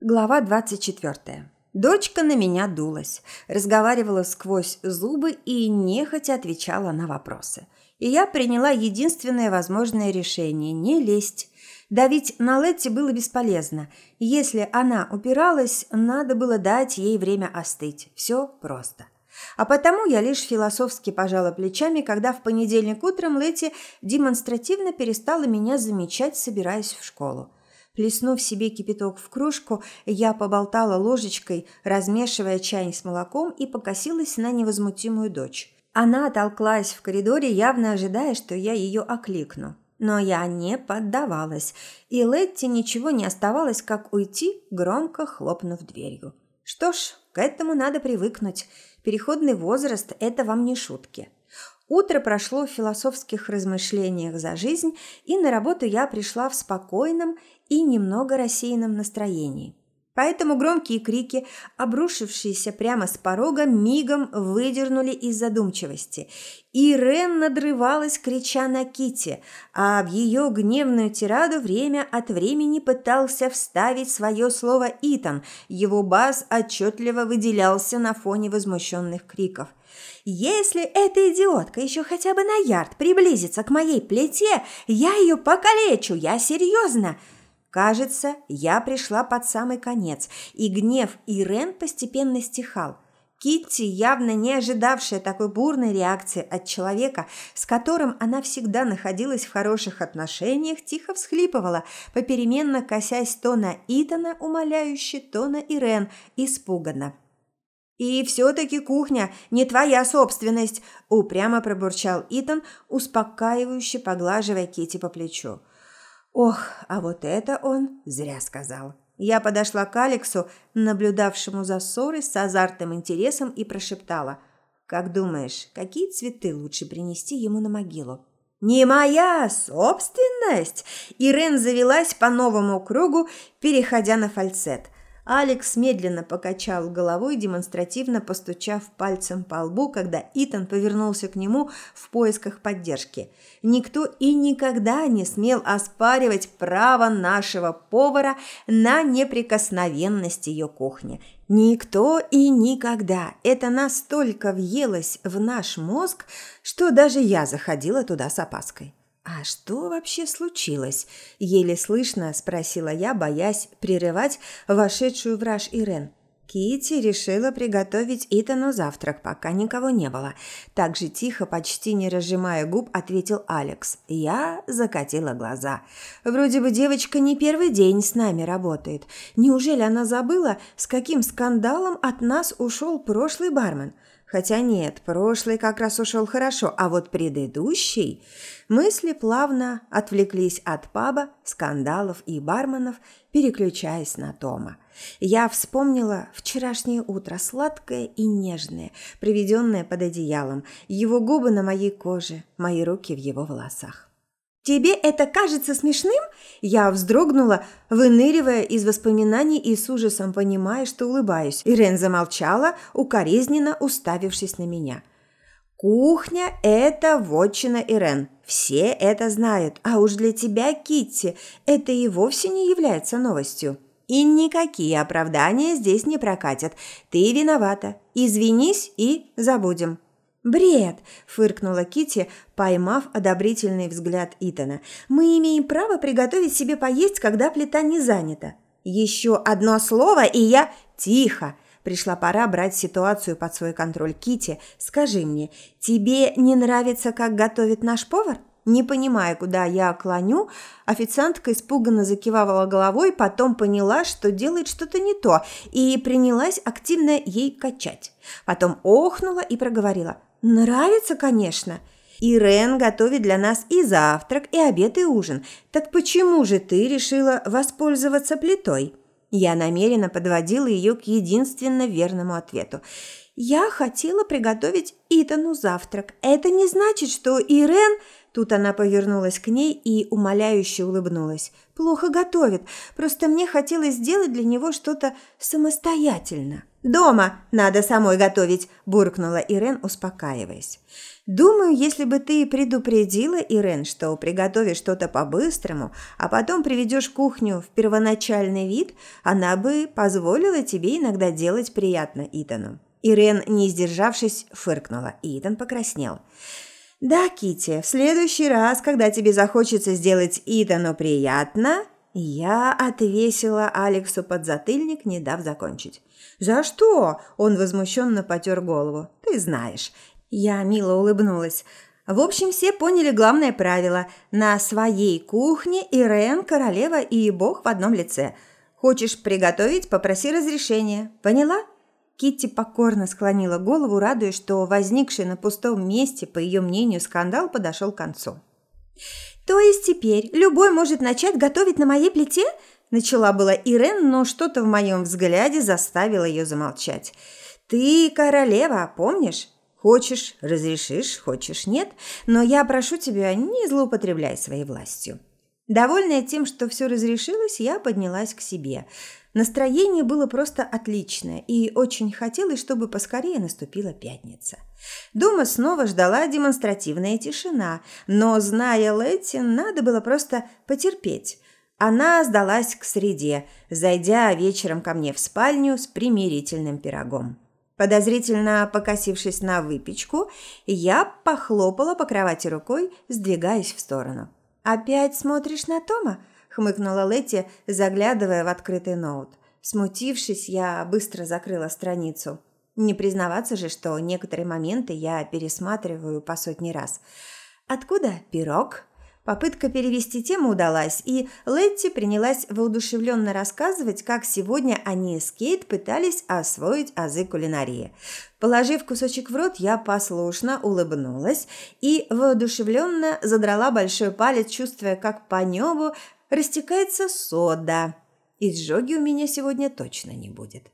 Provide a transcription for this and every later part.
Глава 24. Дочка на меня дулась, разговаривала сквозь зубы и нехотя отвечала на вопросы. И я приняла единственное возможное решение – не лезть. Давить на Летти было бесполезно. Если она упиралась, надо было дать ей время остыть. Все просто. А потому я лишь философски пожала плечами, когда в понедельник утром Летти демонстративно перестала меня замечать, собираясь в школу. Плеснув себе кипяток в кружку, я поболтала ложечкой, размешивая чай с молоком и покосилась на невозмутимую дочь. Она толклась в коридоре, явно ожидая, что я ее окликну. Но я не поддавалась, и Летти ничего не оставалось, как уйти, громко хлопнув дверью. Что ж, к этому надо привыкнуть. Переходный возраст – это вам не шутки. Утро прошло в философских размышлениях за жизнь, и на работу я пришла в спокойном и немного рассеянном настроении. Поэтому громкие крики, обрушившиеся прямо с порога, мигом выдернули из задумчивости. И Рен надрывалась, крича на Кити, а в ее гневную тираду время от времени пытался вставить свое слово Итан. Его бас отчетливо выделялся на фоне возмущенных криков. Если эта идиотка еще хотя бы на ярд приблизится к моей плите, я ее покалечу, я серьезно!» Кажется, я пришла под самый конец, и гнев Ирен постепенно стихал. Китти, явно не ожидавшая такой бурной реакции от человека, с которым она всегда находилась в хороших отношениях, тихо всхлипывала, попеременно косясь то на Итана, умоляюще, то на Ирен, испуганно. «И все-таки кухня не твоя собственность», – упрямо пробурчал Итан, успокаивающе поглаживая Кити по плечу. Ох, а вот это он зря сказал. Я подошла к Алексу, наблюдавшему за ссорой с азартным интересом, и прошептала. «Как думаешь, какие цветы лучше принести ему на могилу?» «Не моя собственность!» Ирен завелась по новому кругу, переходя на фальцет – Алекс медленно покачал головой, демонстративно постучав пальцем по лбу, когда Итан повернулся к нему в поисках поддержки. Никто и никогда не смел оспаривать право нашего повара на неприкосновенность ее кухни. Никто и никогда. Это настолько въелось в наш мозг, что даже я заходила туда с опаской. «А что вообще случилось?» – еле слышно спросила я, боясь прерывать вошедшую в раж Ирен. Кити решила приготовить Итану завтрак, пока никого не было. Так же тихо, почти не разжимая губ, ответил Алекс. Я закатила глаза. Вроде бы девочка не первый день с нами работает. Неужели она забыла, с каким скандалом от нас ушел прошлый бармен? Хотя нет, прошлый как раз ушел хорошо, а вот предыдущий... Мысли плавно отвлеклись от паба, скандалов и барменов, переключаясь на Тома. Я вспомнила вчерашнее утро, сладкое и нежное, приведенное под одеялом, его губы на моей коже, мои руки в его волосах. «Тебе это кажется смешным?» Я вздрогнула, выныривая из воспоминаний и с ужасом понимая, что улыбаюсь. Ирен замолчала, укоризненно уставившись на меня. «Кухня – это вотчина Ирен. Все это знают. А уж для тебя, Китти, это и вовсе не является новостью. И никакие оправдания здесь не прокатят. Ты виновата. Извинись и забудем». «Бред!» – фыркнула Кити, поймав одобрительный взгляд Итана. «Мы имеем право приготовить себе поесть, когда плита не занята». «Еще одно слово, и я...» «Тихо!» Пришла пора брать ситуацию под свой контроль. Кити, скажи мне, тебе не нравится, как готовит наш повар? Не понимая, куда я клоню, официантка испуганно закивала головой, потом поняла, что делает что-то не то, и принялась активно ей качать. Потом охнула и проговорила – Нравится, конечно. Ирен готовит для нас и завтрак, и обед, и ужин. Так почему же ты решила воспользоваться плитой? Я намеренно подводила ее к единственно верному ответу. Я хотела приготовить Итану завтрак. Это не значит, что Ирен Тут она повернулась к ней и умоляюще улыбнулась. «Плохо готовит. Просто мне хотелось сделать для него что-то самостоятельно». «Дома надо самой готовить», – буркнула Ирен, успокаиваясь. «Думаю, если бы ты предупредила Ирен, что приготовишь что-то по-быстрому, а потом приведешь кухню в первоначальный вид, она бы позволила тебе иногда делать приятно Итану». Ирен, не сдержавшись, фыркнула, и Итан покраснел. «Да, Кити, в следующий раз, когда тебе захочется сделать Итану приятно...» Я отвесила Алексу подзатыльник, не дав закончить. «За что?» – он возмущенно потер голову. «Ты знаешь». Я мило улыбнулась. В общем, все поняли главное правило. На своей кухне Ирен, королева и бог в одном лице. Хочешь приготовить – попроси разрешения. Поняла? Китти покорно склонила голову, радуясь, что возникший на пустом месте, по ее мнению, скандал подошел к концу. «То есть теперь любой может начать готовить на моей плите?» Начала была Ирен, но что-то в моем взгляде заставило ее замолчать. «Ты королева, помнишь? Хочешь – разрешишь, хочешь – нет, но я прошу тебя, не злоупотребляй своей властью». Довольная тем, что все разрешилось, я поднялась к себе – Настроение было просто отличное, и очень хотелось, чтобы поскорее наступила пятница. Дома снова ждала демонстративная тишина, но, зная Летти, надо было просто потерпеть. Она сдалась к среде, зайдя вечером ко мне в спальню с примирительным пирогом. Подозрительно покосившись на выпечку, я похлопала по кровати рукой, сдвигаясь в сторону. «Опять смотришь на Тома?» хмыкнула Летти, заглядывая в открытый ноут. Смутившись, я быстро закрыла страницу. Не признаваться же, что некоторые моменты я пересматриваю по сотни раз. Откуда пирог? Попытка перевести тему удалась, и Летти принялась воодушевленно рассказывать, как сегодня они с Кейт пытались освоить азы кулинарии. Положив кусочек в рот, я послушно улыбнулась и воодушевленно задрала большой палец, чувствуя, как по небу растекается сода. Изжоги у меня сегодня точно не будет.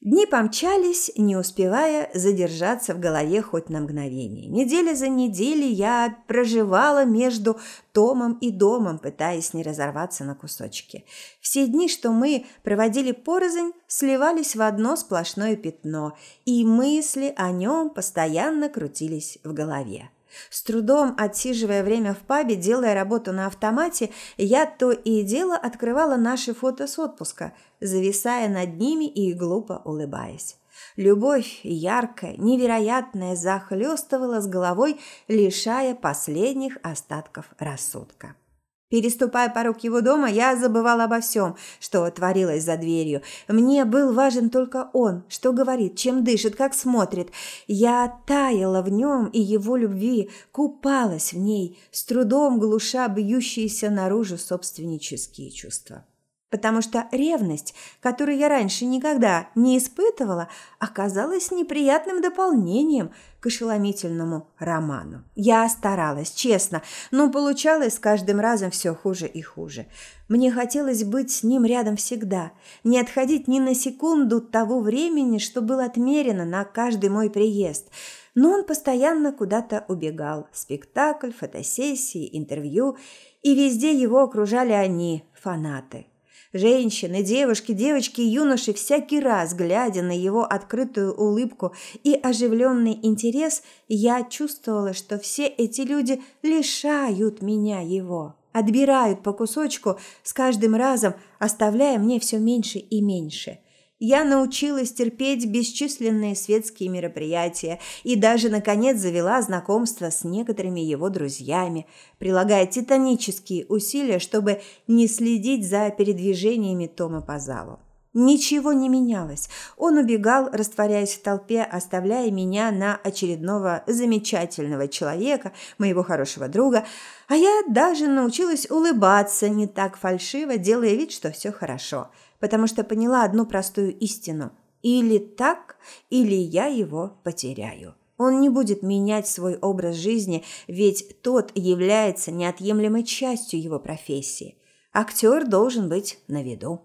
Дни помчались, не успевая задержаться в голове хоть на мгновение. Неделя за неделей я проживала между Томом и домом, пытаясь не разорваться на кусочки. Все дни, что мы проводили порознь, сливались в одно сплошное пятно, и мысли о нем постоянно крутились в голове. С трудом отсиживая время в пабе, делая работу на автомате, я то и дело открывала наши фото с отпуска, зависая над ними и глупо улыбаясь. Любовь яркая, невероятная захлестывала с головой, лишая последних остатков рассудка. Переступая порог его дома, я забывала обо всем, что творилось за дверью. Мне был важен только он, что говорит, чем дышит, как смотрит. Я таяла в нем и его любви, купалась в ней, с трудом глуша бьющиеся наружу собственнические чувства потому что ревность, которую я раньше никогда не испытывала, оказалась неприятным дополнением к ошеломительному роману. Я старалась, честно, но получалось с каждым разом все хуже и хуже. Мне хотелось быть с ним рядом всегда, не отходить ни на секунду того времени, что было отмерено на каждый мой приезд – но он постоянно куда-то убегал. Спектакль, фотосессии, интервью. И везде его окружали они, фанаты. Женщины, девушки, девочки юноши, всякий раз, глядя на его открытую улыбку и оживленный интерес, я чувствовала, что все эти люди лишают меня его, отбирают по кусочку, с каждым разом оставляя мне все меньше и меньше – я научилась терпеть бесчисленные светские мероприятия и даже, наконец, завела знакомство с некоторыми его друзьями, прилагая титанические усилия, чтобы не следить за передвижениями Тома по залу. Ничего не менялось. Он убегал, растворяясь в толпе, оставляя меня на очередного замечательного человека, моего хорошего друга, а я даже научилась улыбаться не так фальшиво, делая вид, что все хорошо – потому что поняла одну простую истину. Или так, или я его потеряю. Он не будет менять свой образ жизни, ведь тот является неотъемлемой частью его профессии. Актер должен быть на виду.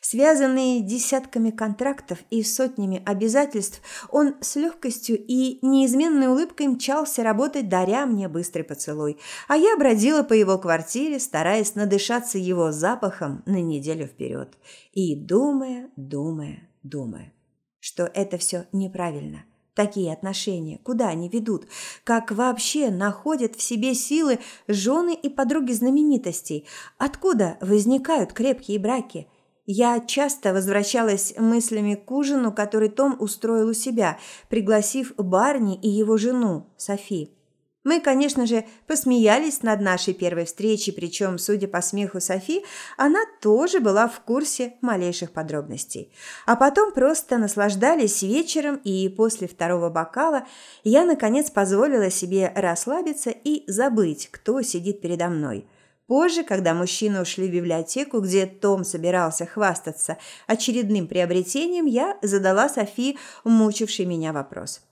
Связанный десятками контрактов и сотнями обязательств, он с легкостью и неизменной улыбкой мчался работать, даря мне быстрый поцелуй. А я бродила по его квартире, стараясь надышаться его запахом на неделю вперед. И думая, думая, думая, что это все неправильно – Такие отношения, куда они ведут? Как вообще находят в себе силы жены и подруги знаменитостей? Откуда возникают крепкие браки? Я часто возвращалась мыслями к ужину, который Том устроил у себя, пригласив Барни и его жену, Софи. Мы, конечно же, посмеялись над нашей первой встречей, причем, судя по смеху Софи, она тоже была в курсе малейших подробностей. А потом просто наслаждались вечером, и после второго бокала я, наконец, позволила себе расслабиться и забыть, кто сидит передо мной. Позже, когда мужчины ушли в библиотеку, где Том собирался хвастаться очередным приобретением, я задала Софи мучивший меня вопрос.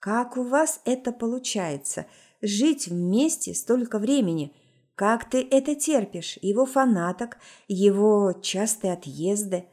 «Как у вас это получается?» жить вместе столько времени. Как ты это терпишь? Его фанаток, его частые отъезды.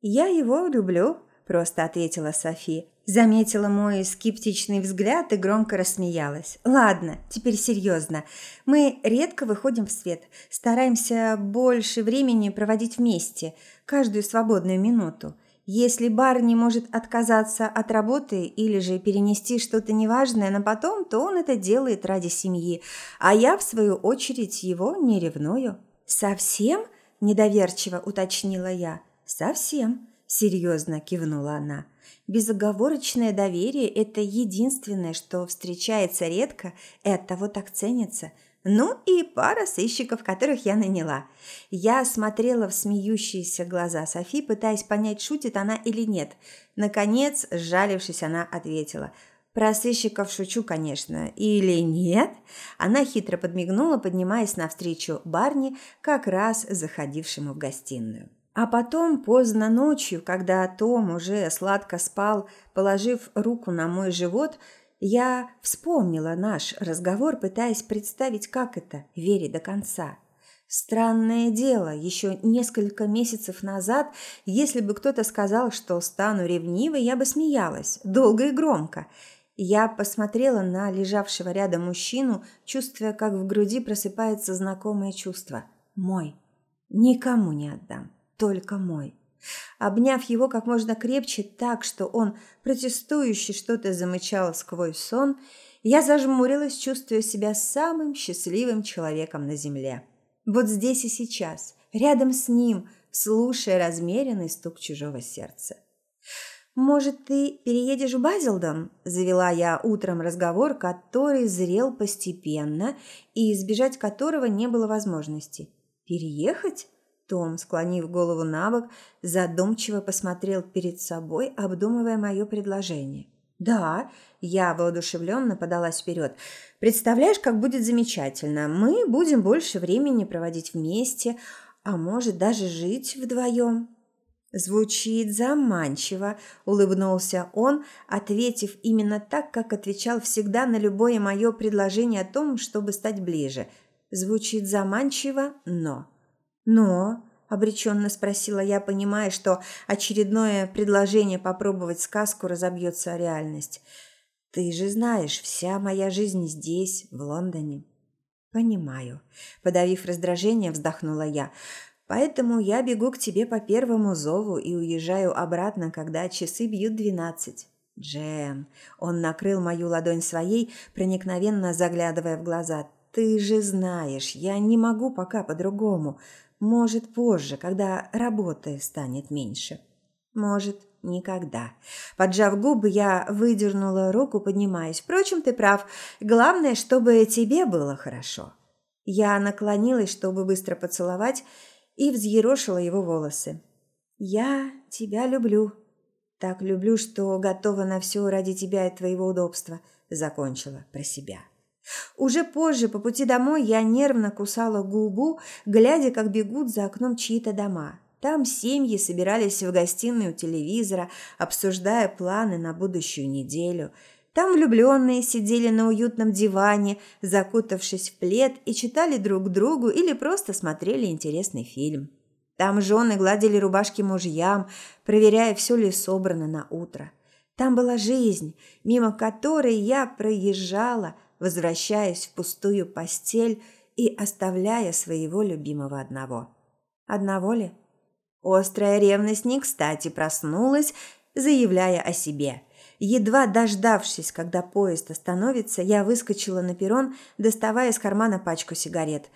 Я его люблю, просто ответила Софи. Заметила мой скептичный взгляд и громко рассмеялась. Ладно, теперь серьезно. Мы редко выходим в свет, стараемся больше времени проводить вместе, каждую свободную минуту. Если Барни может отказаться от работы или же перенести что-то неважное на потом, то он это делает ради семьи, а я, в свою очередь, его не ревную. «Совсем?» – недоверчиво уточнила я. «Совсем», – серьезно кивнула она. «Безоговорочное доверие – это единственное, что встречается редко и оттого так ценится – ну и пара сыщиков, которых я наняла. Я смотрела в смеющиеся глаза Софи, пытаясь понять, шутит она или нет. Наконец, сжалившись, она ответила – про сыщиков шучу, конечно. Или нет? Она хитро подмигнула, поднимаясь навстречу Барни, как раз заходившему в гостиную. А потом, поздно ночью, когда Том уже сладко спал, положив руку на мой живот, я вспомнила наш разговор, пытаясь представить, как это – верить до конца. Странное дело, еще несколько месяцев назад, если бы кто-то сказал, что стану ревнивой, я бы смеялась, долго и громко. Я посмотрела на лежавшего рядом мужчину, чувствуя, как в груди просыпается знакомое чувство. Мой. Никому не отдам, только мой. Обняв его как можно крепче так, что он протестующе что-то замычал сквозь сон, я зажмурилась, чувствуя себя самым счастливым человеком на земле. Вот здесь и сейчас, рядом с ним, слушая размеренный стук чужого сердца. «Может, ты переедешь в Базилдом?» – завела я утром разговор, который зрел постепенно и избежать которого не было возможности. «Переехать?» Том, склонив голову на бок, задумчиво посмотрел перед собой, обдумывая мое предложение. «Да», – я воодушевленно подалась вперед. «Представляешь, как будет замечательно. Мы будем больше времени проводить вместе, а может, даже жить вдвоем». «Звучит заманчиво», – улыбнулся он, ответив именно так, как отвечал всегда на любое мое предложение о том, чтобы стать ближе. «Звучит заманчиво, но...» «Но?» – обреченно спросила я, понимая, что очередное предложение попробовать сказку разобьется о реальность. «Ты же знаешь, вся моя жизнь здесь, в Лондоне». «Понимаю». Подавив раздражение, вздохнула я. «Поэтому я бегу к тебе по первому зову и уезжаю обратно, когда часы бьют двенадцать». «Джем». Он накрыл мою ладонь своей, проникновенно заглядывая в глаза. «Ты же знаешь, я не могу пока по-другому. Может, позже, когда работы станет меньше. Может, никогда. Поджав губы, я выдернула руку, поднимаясь. Впрочем, ты прав. Главное, чтобы тебе было хорошо. Я наклонилась, чтобы быстро поцеловать, и взъерошила его волосы. «Я тебя люблю. Так люблю, что готова на все ради тебя и твоего удобства», – закончила про себя. Уже позже, по пути домой, я нервно кусала губу, глядя, как бегут за окном чьи-то дома. Там семьи собирались в гостиной у телевизора, обсуждая планы на будущую неделю. Там влюбленные сидели на уютном диване, закутавшись в плед, и читали друг другу или просто смотрели интересный фильм. Там жены гладили рубашки мужьям, проверяя, все ли собрано на утро. Там была жизнь, мимо которой я проезжала, возвращаясь в пустую постель и оставляя своего любимого одного. Одного ли? Острая ревность не кстати проснулась, заявляя о себе. Едва дождавшись, когда поезд остановится, я выскочила на перрон, доставая из кармана пачку сигарет.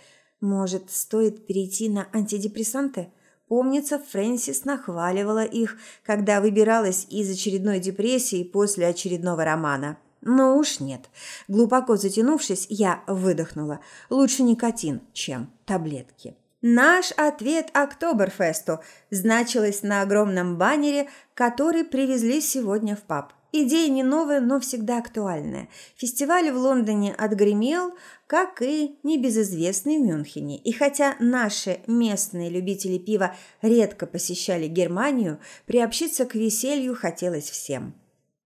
Может, стоит перейти на антидепрессанты? Помнится, Фрэнсис нахваливала их, когда выбиралась из очередной депрессии после очередного романа. Но уж нет. Глубоко затянувшись, я выдохнула. Лучше никотин, чем таблетки. Наш ответ Октоберфесту значилось на огромном баннере, который привезли сегодня в паб. Идея не новая, но всегда актуальная. Фестиваль в Лондоне отгремел, как и небезызвестный в Мюнхене. И хотя наши местные любители пива редко посещали Германию, приобщиться к веселью хотелось всем.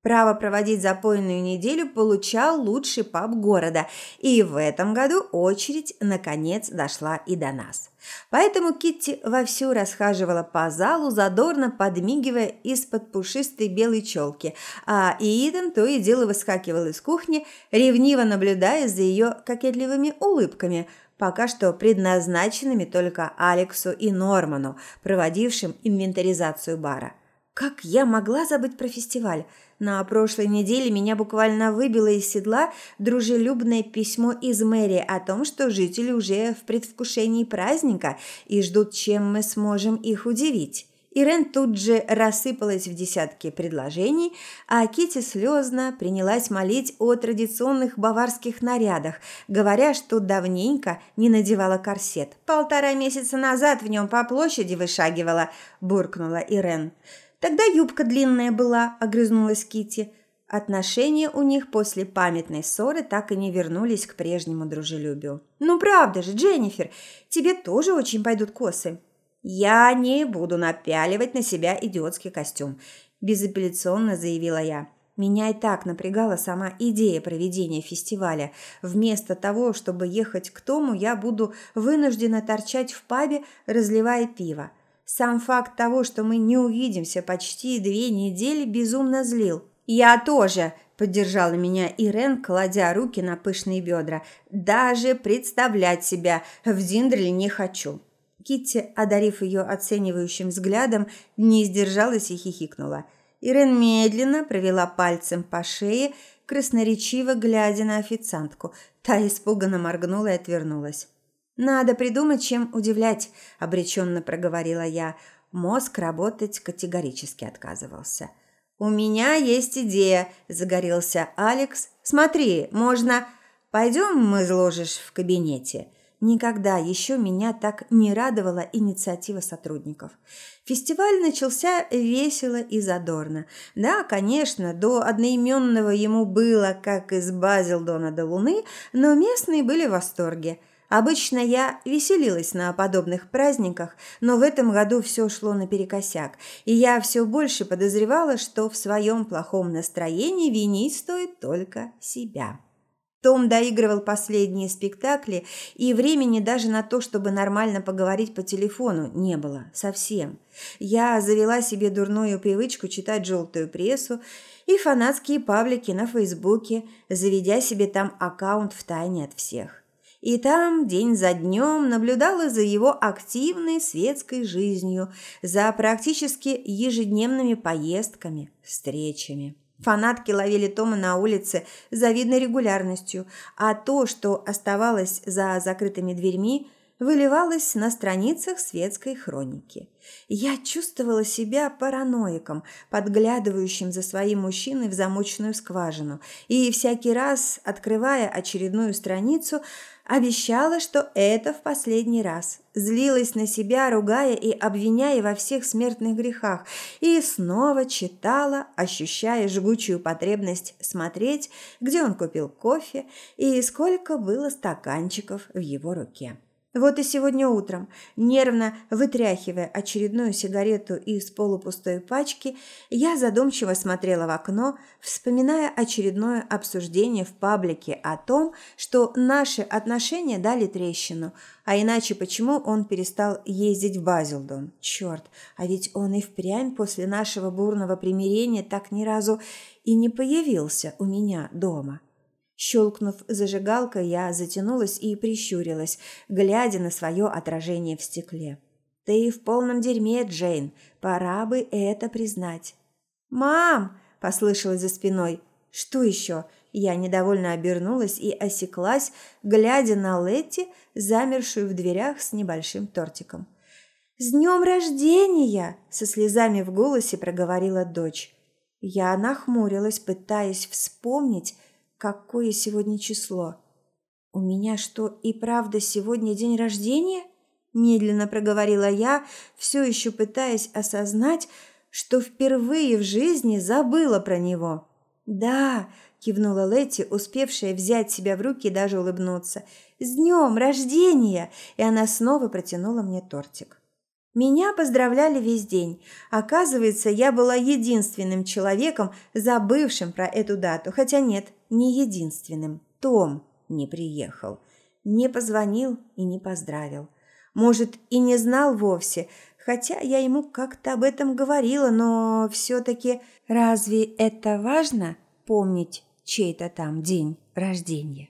Право проводить запойную неделю получал лучший паб города, и в этом году очередь наконец дошла и до нас. Поэтому Китти вовсю расхаживала по залу, задорно подмигивая из-под пушистой белой челки, а Ииден то и дело выскакивал из кухни, ревниво наблюдая за ее кокетливыми улыбками – пока что предназначенными только Алексу и Норману, проводившим инвентаризацию бара. Как я могла забыть про фестиваль? На прошлой неделе меня буквально выбило из седла дружелюбное письмо из мэрии о том, что жители уже в предвкушении праздника и ждут, чем мы сможем их удивить. Ирен тут же рассыпалась в десятки предложений, а Кити слезно принялась молить о традиционных баварских нарядах, говоря, что давненько не надевала корсет. «Полтора месяца назад в нем по площади вышагивала», – буркнула Ирен. Тогда юбка длинная была, огрызнулась Кити. Отношения у них после памятной ссоры так и не вернулись к прежнему дружелюбию. Ну правда же, Дженнифер, тебе тоже очень пойдут косы. Я не буду напяливать на себя идиотский костюм, безапелляционно заявила я. Меня и так напрягала сама идея проведения фестиваля. Вместо того, чтобы ехать к Тому, я буду вынуждена торчать в пабе, разливая пиво. Сам факт того, что мы не увидимся почти две недели, безумно злил. «Я тоже», – поддержала меня Ирен, кладя руки на пышные бедра. «Даже представлять себя в Диндерле не хочу». Китти, одарив ее оценивающим взглядом, не сдержалась и хихикнула. Ирен медленно провела пальцем по шее, красноречиво глядя на официантку. Та испуганно моргнула и отвернулась. «Надо придумать, чем удивлять», – обреченно проговорила я. Мозг работать категорически отказывался. «У меня есть идея», – загорелся Алекс. «Смотри, можно...» «Пойдем, мы изложишь в кабинете». Никогда еще меня так не радовала инициатива сотрудников. Фестиваль начался весело и задорно. Да, конечно, до одноименного ему было, как из Базилдона до Луны, но местные были в восторге – Обычно я веселилась на подобных праздниках, но в этом году все шло наперекосяк, и я все больше подозревала, что в своем плохом настроении винить стоит только себя. Том доигрывал последние спектакли, и времени даже на то, чтобы нормально поговорить по телефону, не было совсем. Я завела себе дурную привычку читать желтую прессу и фанатские паблики на Фейсбуке, заведя себе там аккаунт в тайне от всех и там день за днем наблюдала за его активной светской жизнью, за практически ежедневными поездками, встречами. Фанатки ловили Тома на улице с завидной регулярностью, а то, что оставалось за закрытыми дверьми, выливалось на страницах светской хроники. Я чувствовала себя параноиком, подглядывающим за своим мужчиной в замочную скважину, и всякий раз, открывая очередную страницу, обещала, что это в последний раз. Злилась на себя, ругая и обвиняя во всех смертных грехах, и снова читала, ощущая жгучую потребность смотреть, где он купил кофе и сколько было стаканчиков в его руке. Вот и сегодня утром, нервно вытряхивая очередную сигарету из полупустой пачки, я задумчиво смотрела в окно, вспоминая очередное обсуждение в паблике о том, что наши отношения дали трещину, а иначе почему он перестал ездить в Базилдон? Черт, а ведь он и впрямь после нашего бурного примирения так ни разу и не появился у меня дома. Щелкнув зажигалкой, я затянулась и прищурилась, глядя на свое отражение в стекле. «Ты в полном дерьме, Джейн. Пора бы это признать». «Мам!» – послышалось за спиной. «Что еще?» Я недовольно обернулась и осеклась, глядя на Летти, замершую в дверях с небольшим тортиком. «С днем рождения!» – со слезами в голосе проговорила дочь. Я нахмурилась, пытаясь вспомнить, какое сегодня число. «У меня что, и правда сегодня день рождения?» Медленно проговорила я, все еще пытаясь осознать, что впервые в жизни забыла про него. «Да», – кивнула Летти, успевшая взять себя в руки и даже улыбнуться. «С днем рождения!» И она снова протянула мне тортик. Меня поздравляли весь день. Оказывается, я была единственным человеком, забывшим про эту дату. Хотя нет, не единственным. Том не приехал. Не позвонил и не поздравил. Может, и не знал вовсе, хотя я ему как-то об этом говорила, но все-таки разве это важно помнить чей-то там день рождения?